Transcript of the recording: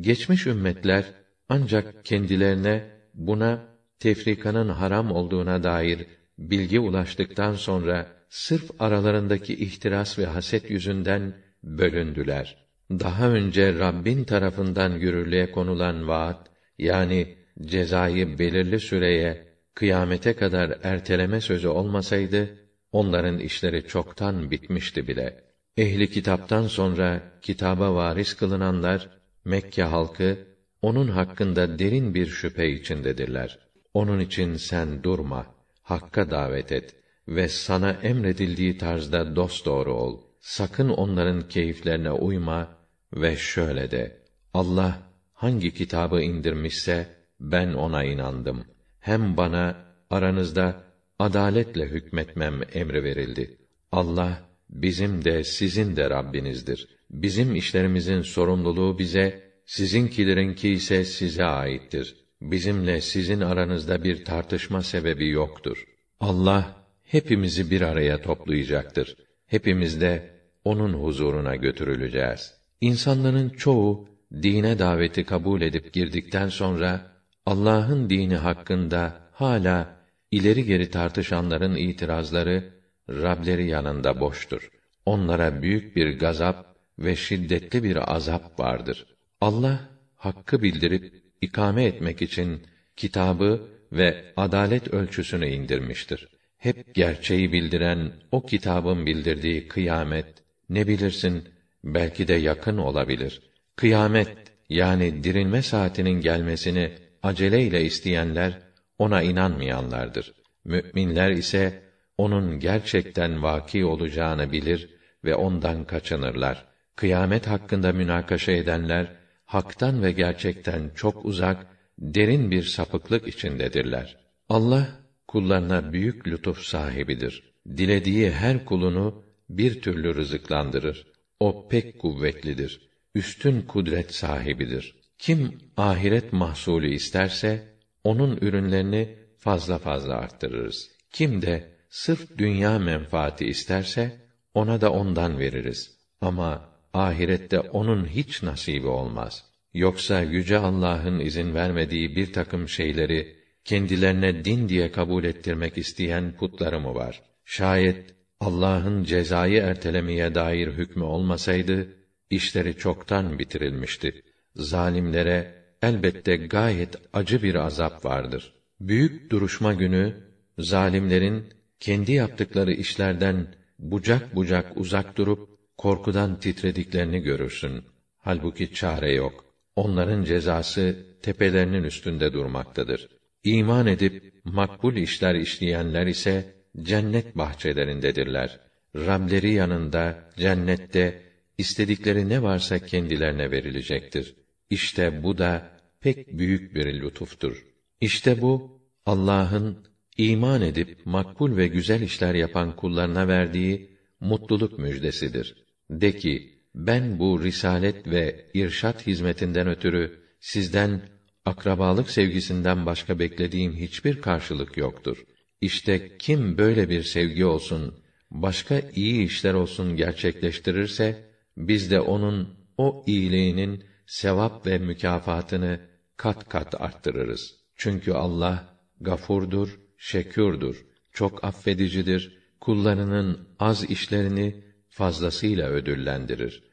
Geçmiş ümmetler ancak kendilerine buna tefrikanın haram olduğuna dair bilgi ulaştıktan sonra sırf aralarındaki ihtiras ve haset yüzünden bölündüler. Daha önce Rabbin tarafından yürürlüğe konulan vaat yani cezayı belirli süreye kıyamete kadar erteleme sözü olmasaydı onların işleri çoktan bitmişti bile. Ehli kitaptan sonra kitaba varis kılınanlar Mekke halkı onun hakkında derin bir şüphe içindedirler. Onun için sen durma, hakka davet et ve sana emredildiği tarzda dosdoğru ol. Sakın onların keyiflerine uyma ve şöyle de: Allah hangi kitabı indirmişse ben ona inandım. Hem bana aranızda adaletle hükmetmem emri verildi. Allah bizim de sizin de Rabbinizdir. Bizim işlerimizin sorumluluğu bize, sizinkilerinki ise size aittir. Bizimle sizin aranızda bir tartışma sebebi yoktur. Allah hepimizi bir araya toplayacaktır. Hepimiz de onun huzuruna götürüleceğiz. İnsanların çoğu dine daveti kabul edip girdikten sonra Allah'ın dini hakkında hala ileri geri tartışanların itirazları Rableri yanında boştur. Onlara büyük bir gazap ve şiddetli bir azap vardır. Allah hakkı bildirip ikame etmek için kitabı ve adalet ölçüsünü indirmiştir. Hep gerçeği bildiren o kitabın bildirdiği kıyamet ne bilirsin belki de yakın olabilir. Kıyamet yani dirilme saatinin gelmesini aceleyle isteyenler ona inanmayanlardır. Müminler ise onun gerçekten vaki olacağını bilir ve ondan kaçınırlar. Kıyamet hakkında münakaşa edenler haktan ve gerçekten çok uzak, derin bir sapıklık içindedirler. Allah kullarına büyük lütuf sahibidir. Dilediği her kulunu bir türlü rızıklandırır. O pek kuvvetlidir. Üstün kudret sahibidir. Kim ahiret mahsulü isterse onun ürünlerini fazla fazla arttırırız. Kim de sırf dünya menfaati isterse ona da ondan veririz. Ama ahirette onun hiç nasibi olmaz. Yoksa yüce Allah'ın izin vermediği bir takım şeyleri kendilerine din diye kabul ettirmek isteyen putları mı var? Şayet Allah'ın cezayı ertelemeye dair hükmü olmasaydı işleri çoktan bitirilmişti. Zalimlere elbette gayet acı bir azap vardır. Büyük duruşma günü zalimlerin kendi yaptıkları işlerden bucak bucak uzak durup korkudan titrediklerini görürsün. Halbuki çare yok. Onların cezası tepelerinin üstünde durmaktadır. İman edip makbul işler işleyenler ise cennet bahçelerindedirler. Rableri yanında cennette istedikleri ne varsa kendilerine verilecektir. İşte bu da pek büyük bir lütuftur. İşte bu Allah'ın iman edip makbul ve güzel işler yapan kullarına verdiği mutluluk müjdesidir. De ki, ben bu risalet ve irşat hizmetinden ötürü sizden akrabalık sevgisinden başka beklediğim hiçbir karşılık yoktur. İşte kim böyle bir sevgi olsun, başka iyi işler olsun gerçekleştirirse, biz de onun o iyiliğinin sevap ve mükafatını kat kat arttırırız. Çünkü Allah gafurdur, şekûrdur, çok affedicidir, kullarının az işlerini fazlasıyla ödüllendirir.